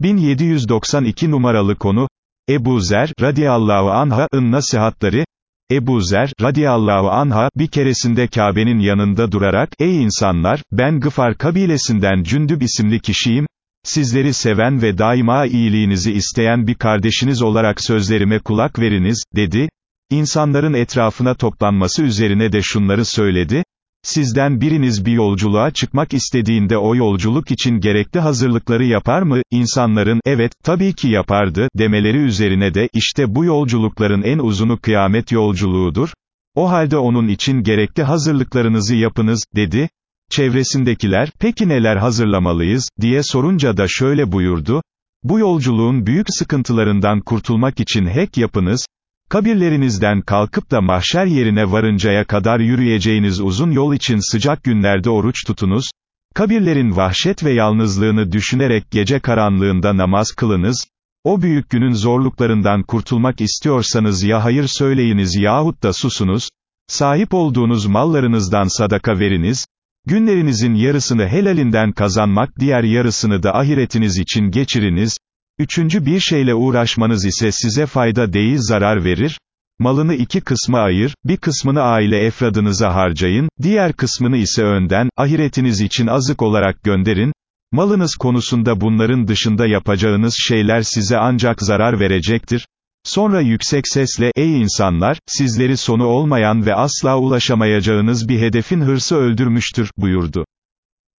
1792 numaralı konu, Ebu Zer, radiyallahu anha'ın nasihatları, Ebu Zer, radiyallahu anha, bir keresinde Kabe'nin yanında durarak, ey insanlar, ben Gıfar kabilesinden Cündüb isimli kişiyim, sizleri seven ve daima iyiliğinizi isteyen bir kardeşiniz olarak sözlerime kulak veriniz, dedi, İnsanların etrafına toplanması üzerine de şunları söyledi, Sizden biriniz bir yolculuğa çıkmak istediğinde o yolculuk için gerekli hazırlıkları yapar mı? İnsanların, evet, tabii ki yapardı, demeleri üzerine de, işte bu yolculukların en uzunu kıyamet yolculuğudur. O halde onun için gerekli hazırlıklarınızı yapınız, dedi. Çevresindekiler, peki neler hazırlamalıyız, diye sorunca da şöyle buyurdu. Bu yolculuğun büyük sıkıntılarından kurtulmak için hek yapınız, Kabirlerinizden kalkıp da mahşer yerine varıncaya kadar yürüyeceğiniz uzun yol için sıcak günlerde oruç tutunuz, kabirlerin vahşet ve yalnızlığını düşünerek gece karanlığında namaz kılınız, o büyük günün zorluklarından kurtulmak istiyorsanız ya hayır söyleyiniz yahut da susunuz, sahip olduğunuz mallarınızdan sadaka veriniz, günlerinizin yarısını helalinden kazanmak diğer yarısını da ahiretiniz için geçiriniz, Üçüncü bir şeyle uğraşmanız ise size fayda değil zarar verir, malını iki kısma ayır, bir kısmını aile efradınıza harcayın, diğer kısmını ise önden, ahiretiniz için azık olarak gönderin, malınız konusunda bunların dışında yapacağınız şeyler size ancak zarar verecektir, Sonra yüksek sesle, ey insanlar, sizleri sonu olmayan ve asla ulaşamayacağınız bir hedefin hırsı öldürmüştür, buyurdu.